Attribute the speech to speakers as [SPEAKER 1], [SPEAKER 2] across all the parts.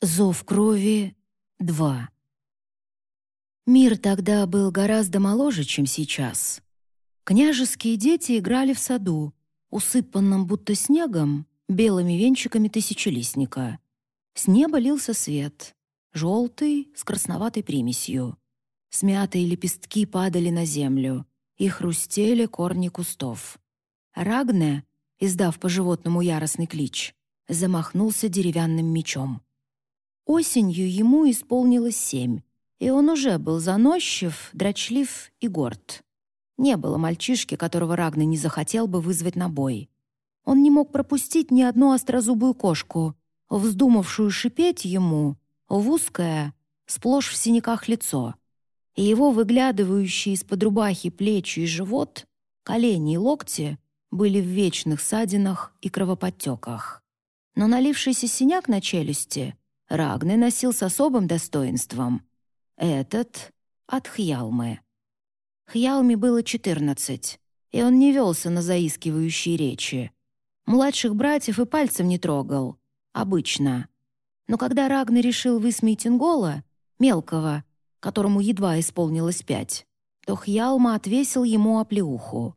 [SPEAKER 1] Зов крови 2. Мир тогда был гораздо моложе, чем сейчас. Княжеские дети играли в саду, усыпанном будто снегом, белыми венчиками тысячелистника. С неба лился свет, желтый, с красноватой примесью. Смятые лепестки падали на землю и хрустели корни кустов. Рагне, издав по животному яростный клич, замахнулся деревянным мечом. Осенью ему исполнилось семь, и он уже был заносчив, дрочлив и горд. Не было мальчишки, которого Рагна не захотел бы вызвать на бой. Он не мог пропустить ни одну острозубую кошку, вздумавшую шипеть ему в узкое, сплошь в синяках лицо. И его выглядывающие из-под рубахи плечи и живот, колени и локти были в вечных ссадинах и кровоподтеках. Но налившийся синяк на челюсти Рагны носил с особым достоинством. Этот — от Хьялмы. Хьялме было четырнадцать, и он не велся на заискивающие речи. Младших братьев и пальцем не трогал. Обычно. Но когда Рагны решил высмеять Ингола, мелкого, которому едва исполнилось пять, то Хьялма отвесил ему оплеуху.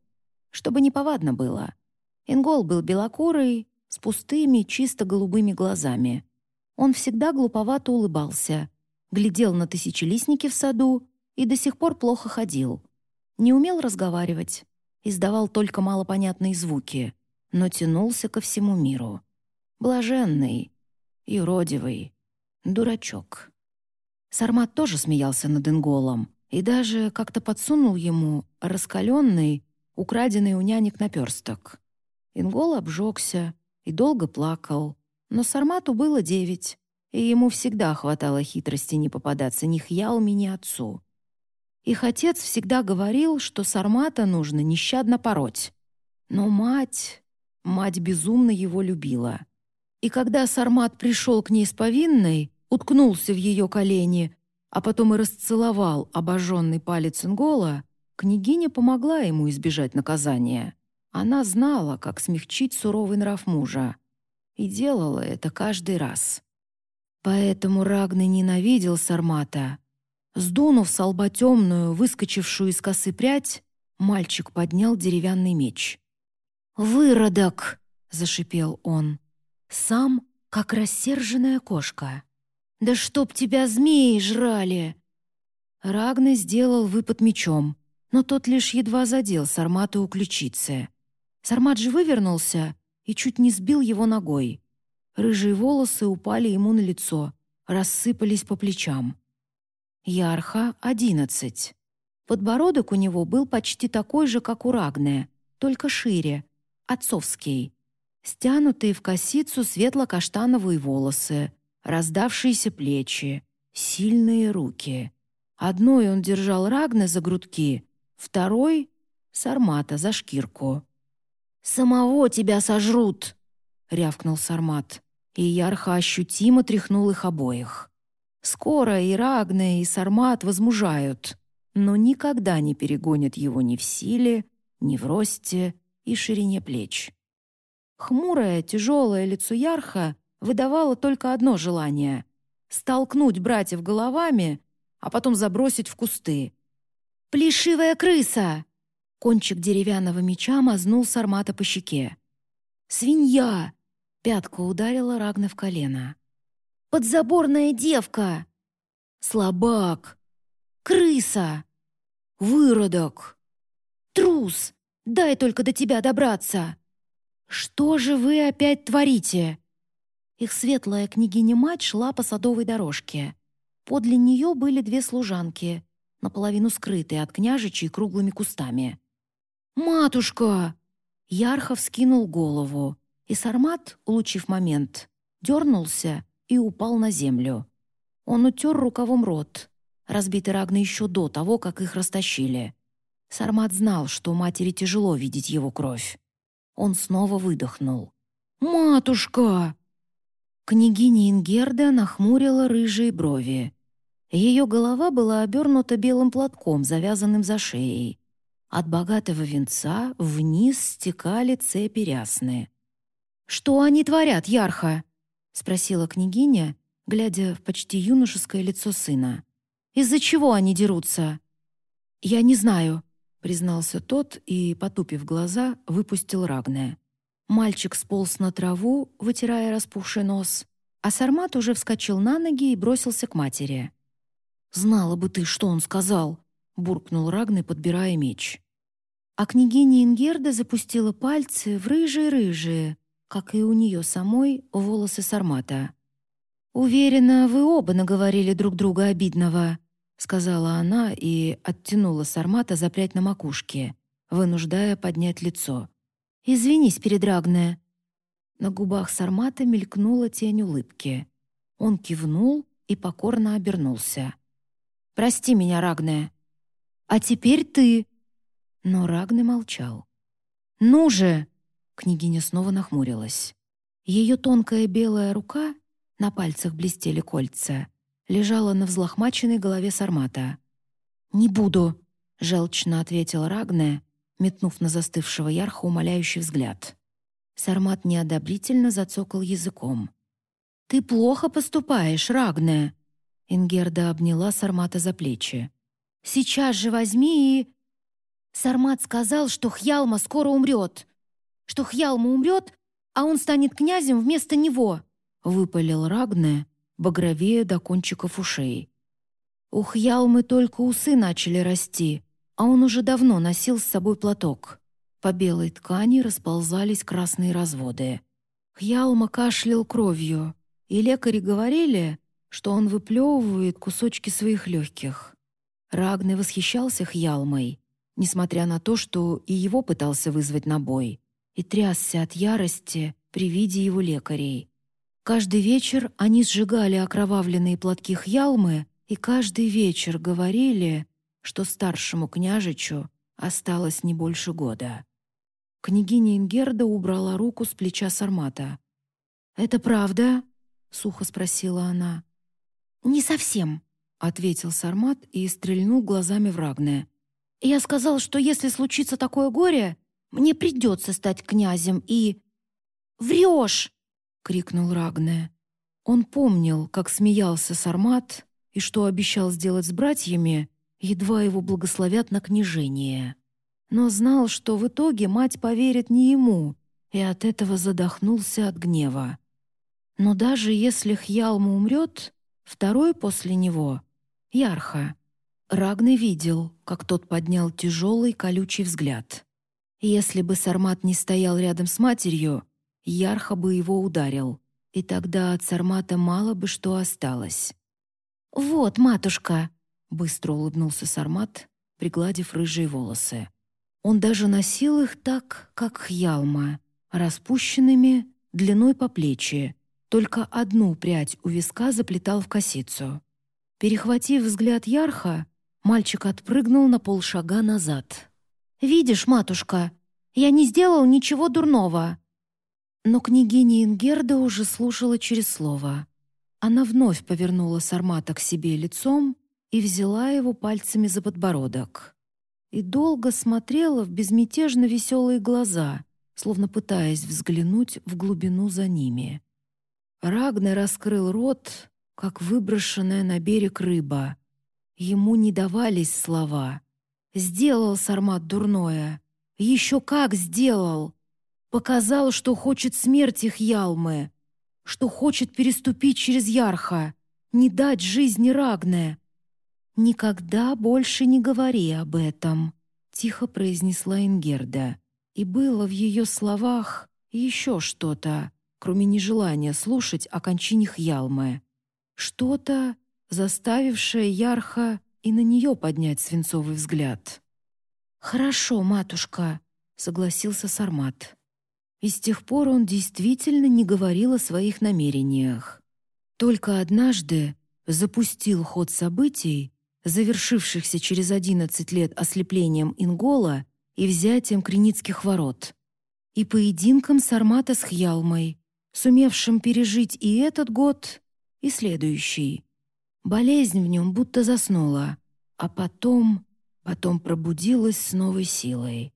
[SPEAKER 1] Чтобы неповадно было. Ингол был белокурый, с пустыми, чисто голубыми глазами — он всегда глуповато улыбался, глядел на тысячелистники в саду и до сих пор плохо ходил. Не умел разговаривать, издавал только малопонятные звуки, но тянулся ко всему миру. Блаженный, юродивый, дурачок. Сармат тоже смеялся над Инголом и даже как-то подсунул ему раскаленный, украденный у нянек наперсток. Ингол обжегся и долго плакал, но Сармату было девять, и ему всегда хватало хитрости не попадаться ни Хьялме, ни отцу. Их отец всегда говорил, что Сармата нужно нещадно пороть. Но мать... Мать безумно его любила. И когда Сармат пришел к ней с повинной, уткнулся в ее колени, а потом и расцеловал обожженный палец Ингола, княгиня помогла ему избежать наказания. Она знала, как смягчить суровый нрав мужа и делала это каждый раз. Поэтому Рагны ненавидел Сармата. Сдунув с лба темную, выскочившую из косы прядь, мальчик поднял деревянный меч. «Выродок!» — зашипел он. Сам, как рассерженная кошка. «Да чтоб тебя змеи жрали!» Рагны сделал выпад мечом, но тот лишь едва задел Сармата у ключицы. Сармат же вывернулся и чуть не сбил его ногой. Рыжие волосы упали ему на лицо, рассыпались по плечам. Ярха — одиннадцать. Подбородок у него был почти такой же, как у Рагне, только шире, отцовский. Стянутые в косицу светло-каштановые волосы, раздавшиеся плечи, сильные руки. Одной он держал Рагне за грудки, второй — Сармата за шкирку. «Самого тебя сожрут!» — рявкнул Сармат, и Ярха ощутимо тряхнул их обоих. Скоро и Рагне, и Сармат возмужают, но никогда не перегонят его ни в силе, ни в росте и ширине плеч. Хмурое, тяжелое лицо Ярха выдавало только одно желание — столкнуть братьев головами, а потом забросить в кусты. «Плешивая крыса!» Кончик деревянного меча мазнул Сармата по щеке. «Свинья!» — пятка ударила Рагна в колено. «Подзаборная девка!» «Слабак!» «Крыса!» «Выродок!» «Трус! Дай только до тебя добраться!» «Что же вы опять творите?» Их светлая княгиня-мать шла по садовой дорожке. Подле нее были две служанки, наполовину скрытые от княжичей круглыми кустами. «Матушка!» Ярхов скинул голову, и Сармат, улучив момент, дернулся и упал на землю. Он утер рукавом рот, разбитый Рагна еще до того, как их растащили. Сармат знал, что матери тяжело видеть его кровь. Он снова выдохнул. «Матушка!» Княгиня Ингерда нахмурила рыжие брови. Ее голова была обернута белым платком, завязанным за шеей. От богатого венца вниз стекали цепи рясные. «Что они творят, Ярха?» — спросила княгиня, глядя в почти юношеское лицо сына. «Из-за чего они дерутся?» «Я не знаю», — признался тот и, потупив глаза, выпустил Рагне. Мальчик сполз на траву, вытирая распухший нос, а Сармат уже вскочил на ноги и бросился к матери. «Знала бы ты, что он сказал!» — буркнул Рагны, подбирая меч. А княгиня Ингерда запустила пальцы в рыжие-рыжие, как и у нее самой, волосы Сармата. «Уверена, вы оба наговорили друг друга обидного», — сказала она и оттянула Сармата запрять на макушке, вынуждая поднять лицо. «Извинись перед Рагне». На губах Сармата мелькнула тень улыбки. Он кивнул и покорно обернулся. «Прости меня, Рагне». «А теперь ты», но Рагне молчал. «Ну же!» — княгиня снова нахмурилась. Ее тонкая белая рука, на пальцах блестели кольца, лежала на взлохмаченной голове Сармата. «Не буду!» — желчно ответил Рагне, метнув на застывшего Ярха умоляющий взгляд. Сармат неодобрительно зацокал языком. «Ты плохо поступаешь, Рагне!» Ингерда обняла Сармата за плечи. «Сейчас же возьми и...» Сармат сказал, что Хьялма скоро умрет. Что Хьялма умрет, а он станет князем вместо него», — выпалил Рагне, багровее до кончиков ушей. У Хьялмы только усы начали расти, а он уже давно носил с собой платок. По белой ткани расползались красные разводы. Хьялма кашлял кровью, и лекари говорили, что он выплевывает кусочки своих легких. Рагне восхищался Хьялмой, несмотря на то, что и его пытался вызвать на бой, и трясся от ярости при виде его лекарей. Каждый вечер они сжигали окровавленные платки Хьялмы и каждый вечер говорили, что старшему княжичу осталось не больше года. Княгиня Ингерда убрала руку с плеча Сармата. «Это правда?» — сухо спросила она. «Не совсем», — ответил Сармат и стрельнул глазами в Рагне. Я сказал, что если случится такое горе, мне придется стать князем и... «Врешь!» — крикнул Рагне. Он помнил, как смеялся Сармат и что обещал сделать с братьями, едва его благословят на княжение. Но знал, что в итоге мать поверит не ему, и от этого задохнулся от гнева. Но даже если Хьялма умрет, второй после него — Ярха — Рагны видел, как тот поднял тяжелый колючий взгляд. Если бы Сармат не стоял рядом с матерью, Ярха бы его ударил, и тогда от Сармата мало бы что осталось. «Вот, матушка!» — быстро улыбнулся Сармат, пригладив рыжие волосы. Он даже носил их так, как хьялма, распущенными, длиной по плечи, только одну прядь у виска заплетал в косицу. Перехватив взгляд Ярха, Мальчик отпрыгнул на полшага назад. «Видишь, матушка, я не сделал ничего дурного». Но княгиня Ингерда уже слушала через слово. Она вновь повернула Сармата к себе лицом и взяла его пальцами за подбородок. И долго смотрела в безмятежно веселые глаза, словно пытаясь взглянуть в глубину за ними. Рагна раскрыл рот, как выброшенная на берег рыба, Ему не давались слова. Сделал Сармат дурное. Еще как сделал! Показал, что хочет смерти Хьялмы, что хочет переступить через Ярха, не дать жизни Рагне. «Никогда больше не говори об этом», — тихо произнесла Ингерда. И было в ее словах еще что-то, кроме нежелания слушать о кончине Хьялмы. Что-то, заставившая Ярха и на нее поднять свинцовый взгляд. «Хорошо, матушка», — согласился Сармат. И с тех пор он действительно не говорил о своих намерениях. Только однажды запустил ход событий, завершившихся через одиннадцать лет ослеплением Ингола и взятием Креницких ворот, и поединком Сармата с Хьялмой, сумевшим пережить и этот год, и следующий. Болезнь в нем будто заснула, а потом, потом пробудилась с новой силой.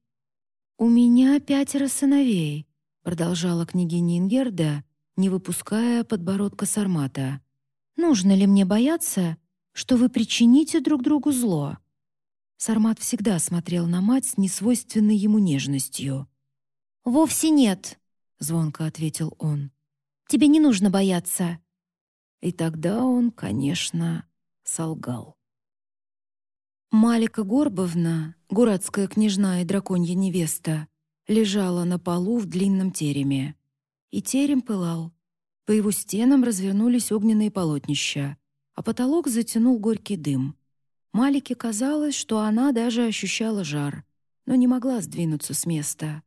[SPEAKER 1] «У меня пятеро сыновей», — продолжала княгиня Ингерда, не выпуская подбородка Сармата. «Нужно ли мне бояться, что вы причините друг другу зло?» Сармат всегда смотрел на мать с несвойственной ему нежностью. «Вовсе нет», — звонко ответил он. «Тебе не нужно бояться». И тогда он, конечно, солгал. Малика Горбовна, гуратская княжна и драконья невеста, лежала на полу в длинном тереме. И терем пылал. По его стенам развернулись огненные полотнища, а потолок затянул горький дым. Малике казалось, что она даже ощущала жар, но не могла сдвинуться с места.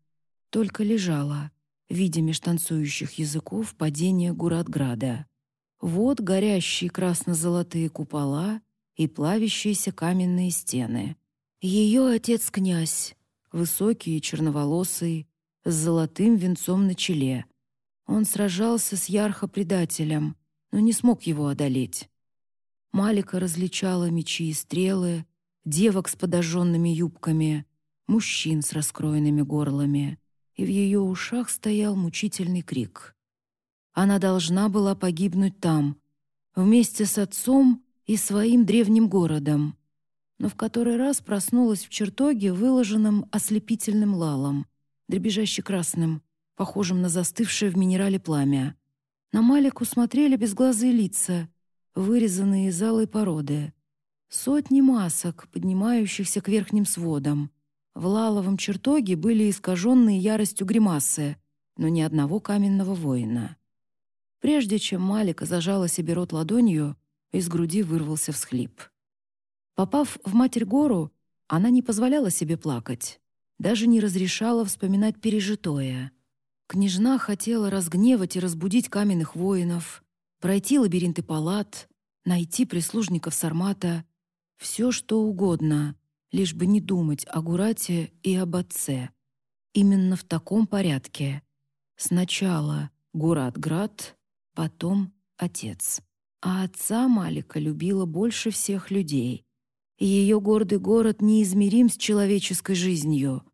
[SPEAKER 1] Только лежала, видя меж танцующих языков падение Гуратграда. Вот горящие красно-золотые купола и плавящиеся каменные стены. Ее отец-князь, высокий и черноволосый, с золотым венцом на челе. Он сражался с ярхо-предателем, но не смог его одолеть. Малика различала мечи и стрелы, девок с подожженными юбками, мужчин с раскроенными горлами, и в ее ушах стоял мучительный крик. Она должна была погибнуть там, вместе с отцом и своим древним городом, но в который раз проснулась в чертоге, выложенном ослепительным лалом, дребезжаще красным, похожим на застывшее в минерале пламя. На Малику смотрели безглазые лица — вырезанные из алой породы. Сотни масок, поднимающихся к верхним сводам. В лаловом чертоге были искаженные яростью гримасы, но ни одного каменного воина. Прежде чем Малика зажала себе рот ладонью, из груди вырвался всхлип. Попав в Матерь-гору, она не позволяла себе плакать, даже не разрешала вспоминать пережитое. Княжна хотела разгневать и разбудить каменных воинов, пройти лабиринты палат, найти прислужников Сармата, все что угодно, лишь бы не думать о Гурате и об отце. Именно в таком порядке. Сначала Гурат-град, потом отец. А отца Малика любила больше всех людей. Ее гордый город неизмерим с человеческой жизнью.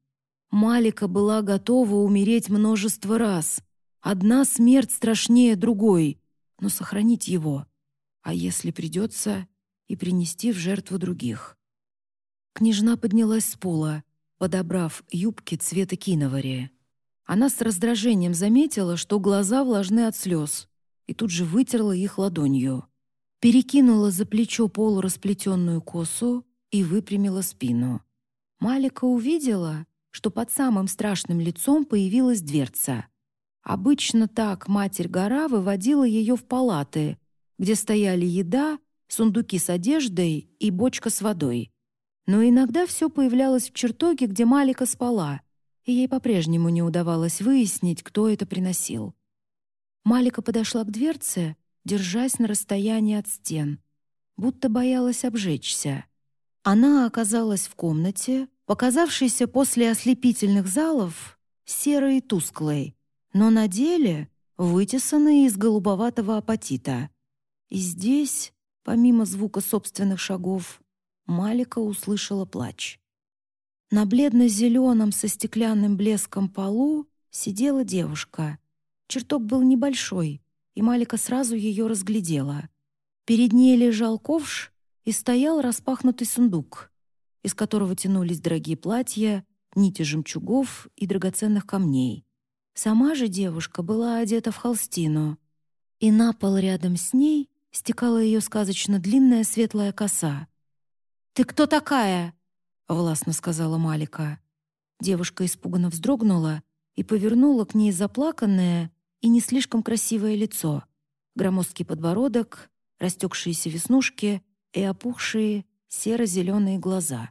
[SPEAKER 1] Малика была готова умереть множество раз. Одна смерть страшнее другой — но сохранить его, а если придется, и принести в жертву других. Княжна поднялась с пола, подобрав юбки цвета киновари. Она с раздражением заметила, что глаза влажны от слез, и тут же вытерла их ладонью. Перекинула за плечо полурасплетенную косу и выпрямила спину. Малика увидела, что под самым страшным лицом появилась дверца — Обычно так Матерь-гора выводила ее в палаты, где стояли еда, сундуки с одеждой и бочка с водой. Но иногда все появлялось в чертоге, где Малика спала, и ей по-прежнему не удавалось выяснить, кто это приносил. Малика подошла к дверце, держась на расстоянии от стен, будто боялась обжечься. Она оказалась в комнате, показавшейся после ослепительных залов серой и тусклой, но на деле вытесанные из голубоватого апатита. И здесь, помимо звука собственных шагов, Малика услышала плач. На бледно-зеленом со стеклянным блеском полу сидела девушка. Чертог был небольшой, и Малика сразу ее разглядела. Перед ней лежал ковш и стоял распахнутый сундук, из которого тянулись дорогие платья, нити жемчугов и драгоценных камней. Сама же девушка была одета в холстину, и на пол рядом с ней стекала ее сказочно длинная светлая коса. «Ты кто такая?» — властно сказала Малика. Девушка испуганно вздрогнула и повернула к ней заплаканное и не слишком красивое лицо, громоздкий подбородок, растекшиеся веснушки и опухшие серо-зеленые глаза.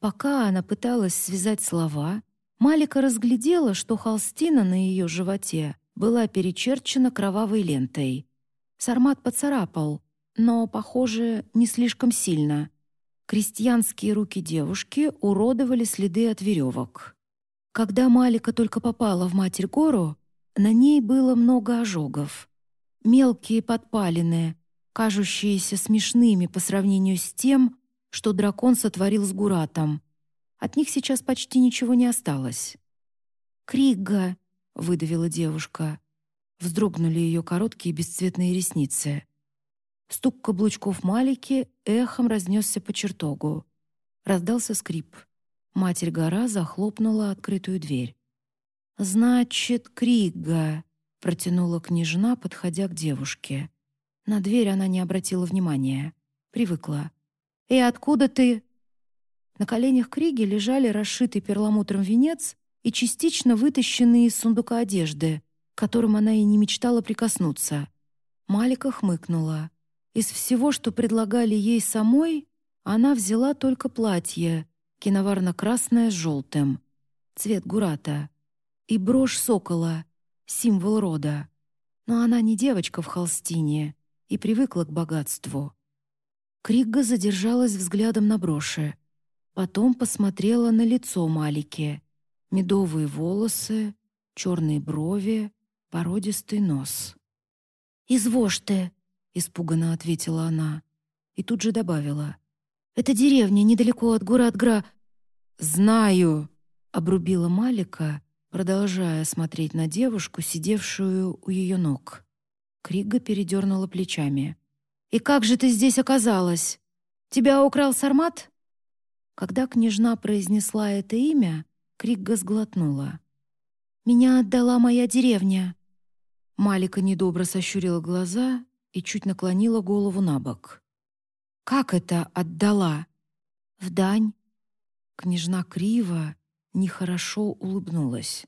[SPEAKER 1] Пока она пыталась связать слова, Малика разглядела, что холстина на ее животе была перечерчена кровавой лентой. Сармат поцарапал, но, похоже, не слишком сильно. Крестьянские руки девушки уродовали следы от веревок. Когда Малика только попала в Матерь-гору, на ней было много ожогов. Мелкие подпалины, кажущиеся смешными по сравнению с тем, что дракон сотворил с Гуратом — от них сейчас почти ничего не осталось. «Кригга!» — выдавила девушка. Вздрогнули ее короткие бесцветные ресницы. Стук каблучков Малики эхом разнесся по чертогу. Раздался скрип. Матерь-гора захлопнула открытую дверь. «Значит, Кригга», — протянула княжна, подходя к девушке. На дверь она не обратила внимания. Привыкла. «И откуда ты?» На коленях Криги лежали расшитый перламутром венец и частично вытащенные из сундука одежды, к которым она и не мечтала прикоснуться. Малика хмыкнула. Из всего, что предлагали ей самой, она взяла только платье, киноварно-красное с желтым, цвет гурата, и брошь сокола, символ рода. Но она не девочка в холстине и привыкла к богатству. Кригга задержалась взглядом на броши. Потом посмотрела на лицо Малики. Медовые волосы, черные брови, породистый нос. «Извожь ты!» — испуганно ответила она. И тут же добавила. «Это деревня недалеко от Гуратгра...» «Знаю!» — обрубила Малика, продолжая смотреть на девушку, сидевшую у ее ног. Крига передернула плечами. «И как же ты здесь оказалась? Тебя украл Сармат?» Когда княжна произнесла это имя, Кригга сглотнула. «Меня отдала моя деревня». Малика недобро сощурила глаза и чуть наклонила голову на бок. «Как это отдала?» «В дань». Княжна криво, нехорошо улыбнулась.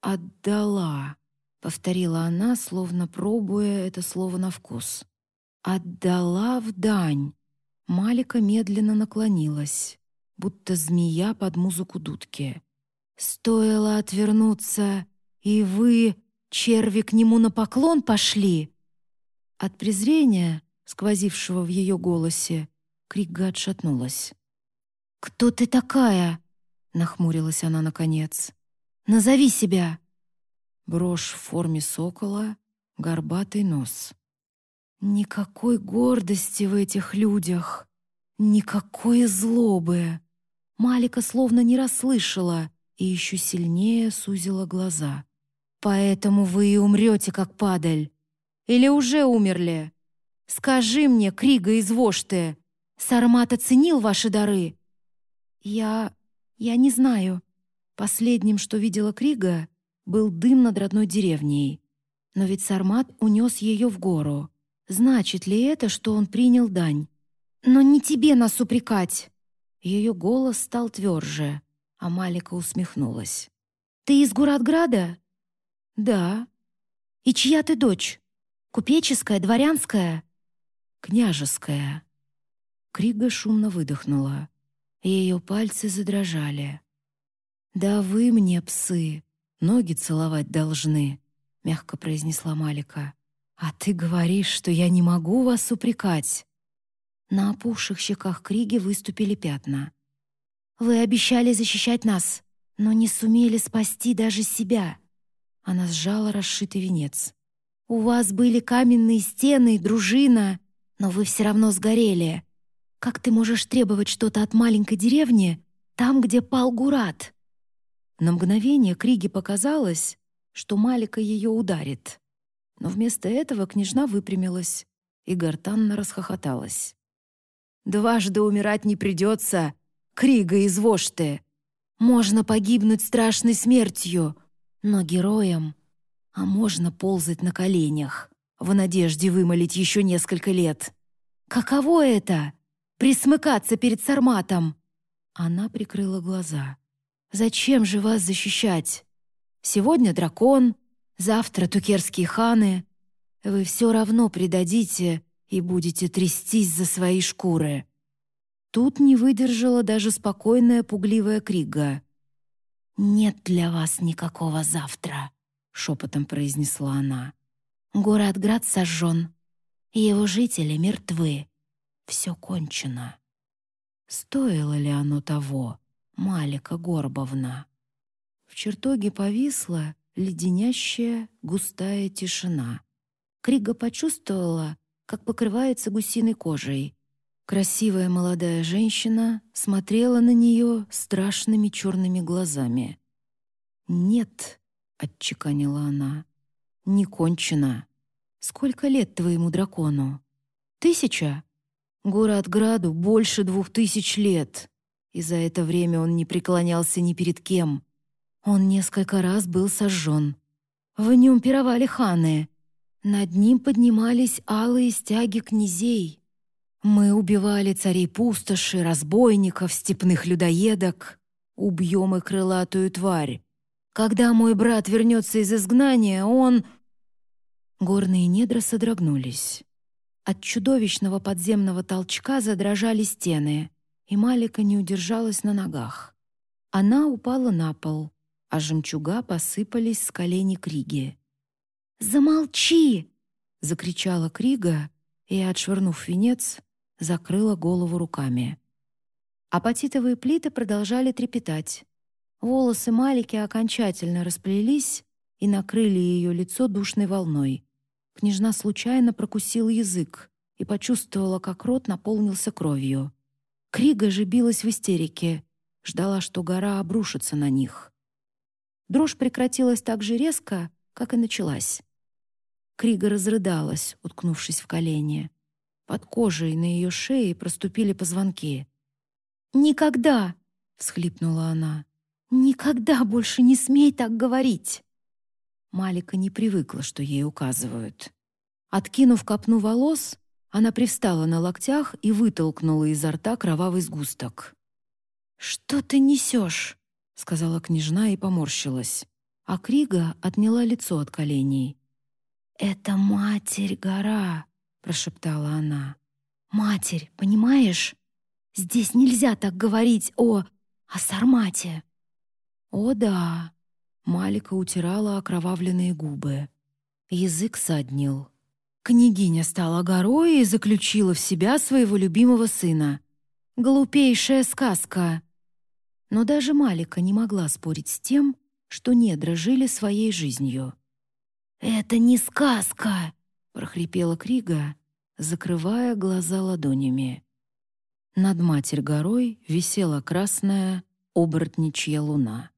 [SPEAKER 1] «Отдала», — повторила она, словно пробуя это слово на вкус. «Отдала в дань». Малика медленно наклонилась, будто змея под музыку дудки. «Стоило отвернуться, и вы, черви, к нему на поклон пошли?» От презрения, сквозившего в ее голосе, Кригга отшатнулась. «Кто ты такая?» — нахмурилась она наконец. «Назови себя!» Брошь в форме сокола, горбатый нос. Никакой гордости в этих людях, никакой злобы. Малика словно не расслышала и еще сильнее сузила глаза. «Поэтому вы и умрете, как падаль. Или уже умерли? Скажи мне, Крига из Вошты, Сармат оценил ваши дары?» «Я... я не знаю». Последним, что видела Крига, был дым над родной деревней. Но ведь Сармат унес ее в гору. Значит ли это, что он принял дань? «Но не тебе нас упрекать!» Ее голос стал тверже, а Малика усмехнулась. «Ты из Гуратграда?» «Да». «И чья ты дочь?» Купеческая, дворянская?» «Княжеская». Крига шумно выдохнула. Ее пальцы задрожали. «Да вы мне, псы, ноги целовать должны», — мягко произнесла Малика. «А ты говоришь, что я не могу вас упрекать». На опухших щеках Криги выступили пятна. «Вы обещали защищать нас, но не сумели спасти даже себя». Она сжала расшитый венец. У вас были каменные стены, дружина, но вы все равно сгорели. Как ты можешь требовать что-то от маленькой деревни, там, где пал Гурат?» На мгновение Криге показалось, что Малика ее ударит. Но вместо этого княжна выпрямилась и гортанно расхохоталась. «Дважды умирать не придется, Крига из Вошты. Можно погибнуть страшной смертью, но героям а можно ползать на коленях, в надежде вымолить еще несколько лет. Каково это — присмыкаться перед Сарматом? Она прикрыла глаза. «Зачем же вас защищать? Сегодня дракон, завтра тукерские ханы. Вы все равно предадите и будете трястись за свои шкуры». Тут не выдержала даже спокойная пугливая Крига. «Нет для вас никакого завтра», шепотом произнесла она. Город-град сожжен, его жители мертвы. Все кончено. Стоило ли оно того, Малика Горбовна? В чертоге повисла леденящая густая тишина. Крига почувствовала, как покрывается гусиной кожей. Красивая молодая женщина смотрела на нее страшными черными глазами. «Нет», — отчеканила она. «Не кончено. Сколько лет твоему дракону? Тысяча? Город Граду больше двух тысяч лет, и за это время он не преклонялся ни перед кем. Он несколько раз был сожжен. В нем пировали ханы. Над ним поднимались алые стяги князей. Мы убивали царей пустоши, разбойников, степных людоедок. Убьем и крылатую тварь. Когда мой брат вернется из изгнания, он...» Горные недра содрогнулись. От чудовищного подземного толчка задрожали стены, и Малика не удержалась на ногах. Она упала на пол, а жемчуга посыпались с колени Криги. «Замолчи!» — закричала Крига и, отшвырнув венец, закрыла голову руками. Апатитовые плиты продолжали трепетать. Волосы Малики окончательно расплелись и накрыли ее лицо душной волной. Княжна случайно прокусила язык и почувствовала, как рот наполнился кровью. Крига же билась в истерике, ждала, что гора обрушится на них. Дрожь прекратилась так же резко, как и началась. Крига разрыдалась, уткнувшись в колени. Под кожей на ее шее проступили позвонки. «Никогда!» — всхлипнула она. «Никогда больше не смей так говорить!» Малика не привыкла, что ей указывают. Откинув копну волос, она привстала на локтях и вытолкнула изо рта кровавый сгусток. «Что ты несешь?» — сказала княжна и поморщилась. А Крига отняла лицо от коленей. «Это Матерь-гора», — прошептала она. «Матерь, понимаешь? Здесь нельзя так говорить о... о Сармате». «О да», Малика утирала окровавленные губы. Язык саднил. Княгиня стала горой и заключила в себя своего любимого сына. Глупейшая сказка. Но даже Малика не могла спорить с тем, что недра жили своей жизнью. «Это не сказка!» — прохрипела Крига, закрывая глаза ладонями. Над Матерь горой висела красная оборотничья луна.